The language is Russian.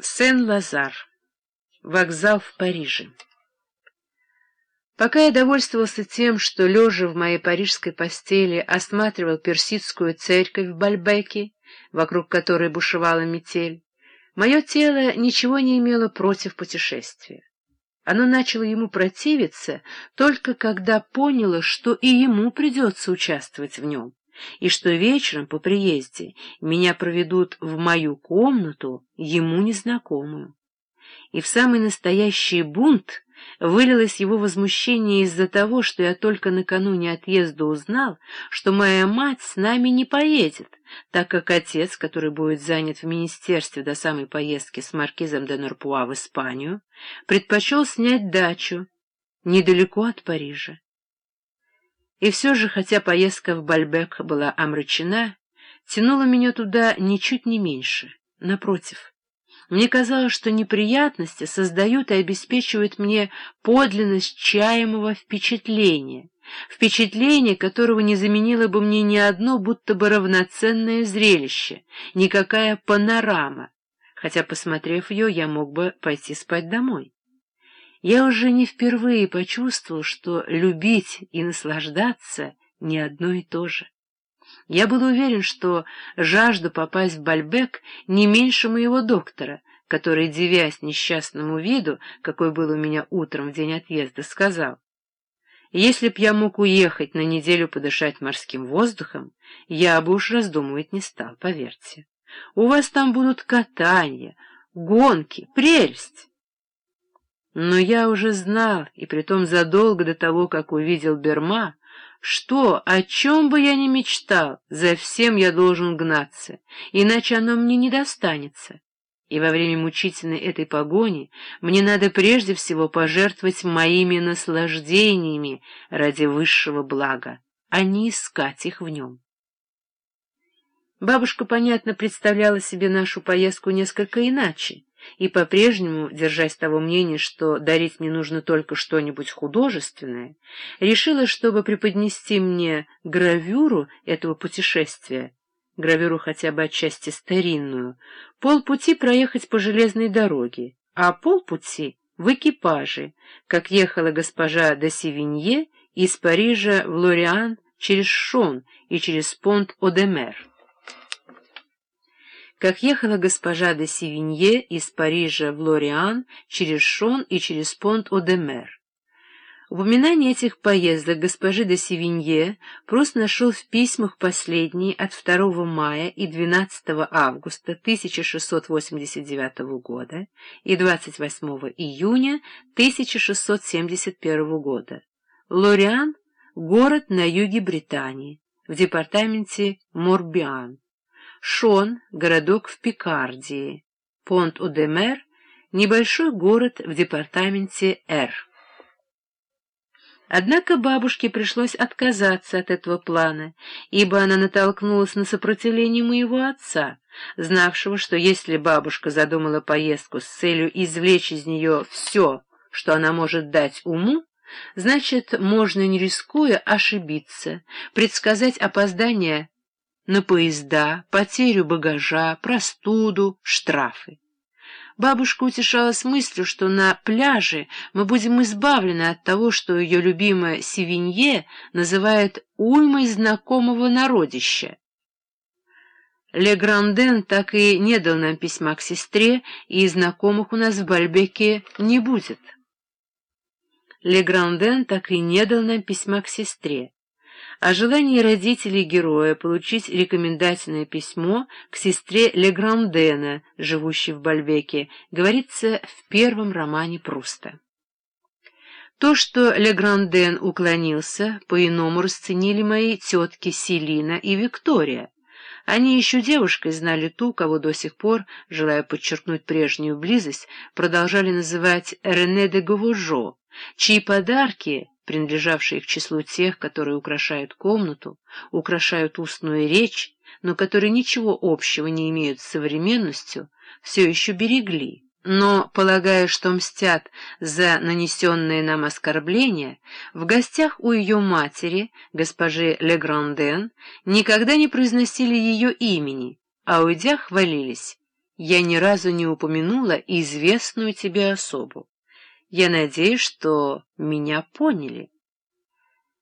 Сен-Лазар. Вокзал в Париже. Пока я довольствовался тем, что, лежа в моей парижской постели, осматривал персидскую церковь в Бальбеке, вокруг которой бушевала метель, мое тело ничего не имело против путешествия. Оно начало ему противиться только когда поняло, что и ему придется участвовать в нем и что вечером по приезде меня проведут в мою комнату, ему незнакомую. И в самый настоящий бунт вылилось его возмущение из-за того, что я только накануне отъезда узнал, что моя мать с нами не поедет, так как отец, который будет занят в министерстве до самой поездки с маркизом де Норпуа в Испанию, предпочел снять дачу недалеко от Парижа. И все же, хотя поездка в Бальбек была омрачена, тянула меня туда ничуть не меньше. Напротив, мне казалось, что неприятности создают и обеспечивают мне подлинность чаемого впечатления, впечатление которого не заменило бы мне ни одно будто бы равноценное зрелище, никакая панорама, хотя, посмотрев ее, я мог бы пойти спать домой я уже не впервые почувствовал, что любить и наслаждаться не одно и то же. Я был уверен, что жажду попасть в Бальбек не меньше моего доктора, который, девясь несчастному виду, какой был у меня утром в день отъезда, сказал, «Если б я мог уехать на неделю подышать морским воздухом, я бы уж раздумывать не стал, поверьте. У вас там будут катания, гонки, прелесть». Но я уже знал, и притом задолго до того, как увидел Берма, что, о чем бы я ни мечтал, за всем я должен гнаться, иначе оно мне не достанется. И во время мучительной этой погони мне надо прежде всего пожертвовать моими наслаждениями ради высшего блага, а не искать их в нем. Бабушка, понятно, представляла себе нашу поездку несколько иначе и по-прежнему, держась того мнения, что дарить мне нужно только что-нибудь художественное, решила, чтобы преподнести мне гравюру этого путешествия, гравюру хотя бы отчасти старинную, полпути проехать по железной дороге, а полпути в экипаже, как ехала госпожа де Севинье из Парижа в Лориан через Шон и через Понт-Одемер как ехала госпожа де Севинье из Парижа в Лориан через Шон и через Понт-Одемер. Упоминание этих поездок госпожи де Севинье просто нашел в письмах последней от 2 мая и 12 августа 1689 года и 28 июня 1671 года. Лориан — город на юге Британии, в департаменте Морбиан. Шон — городок в Пикардии, Понт-Удемер — небольшой город в департаменте Р. Однако бабушке пришлось отказаться от этого плана, ибо она натолкнулась на сопротивление моего отца, знавшего, что если бабушка задумала поездку с целью извлечь из нее все, что она может дать уму, значит, можно, не рискуя, ошибиться, предсказать опоздание на поезда, потерю багажа, простуду, штрафы. Бабушка утешалась мыслью, что на пляже мы будем избавлены от того, что ее любимая Севинье называет уймой знакомого народища. Ле Гранден так и не дал нам письма к сестре, и знакомых у нас в Бальбеке не будет. Ле Гранден так и не дал нам письма к сестре. О желании родителей героя получить рекомендательное письмо к сестре Леграндена, живущей в Бальбеке, говорится в первом романе Пруста. То, что Легранден уклонился, по-иному расценили мои тетки Селина и Виктория. Они еще девушкой знали ту, кого до сих пор, желая подчеркнуть прежнюю близость, продолжали называть Рене де Говожо, чьи подарки принадлежавшие к числу тех, которые украшают комнату, украшают устную речь, но которые ничего общего не имеют с современностью, все еще берегли. Но, полагая, что мстят за нанесенные нам оскорбления, в гостях у ее матери, госпожи Легранден, никогда не произносили ее имени, а уйдя хвалились. я ни разу не упомянула известную тебе особу. Я надеюсь, что меня поняли.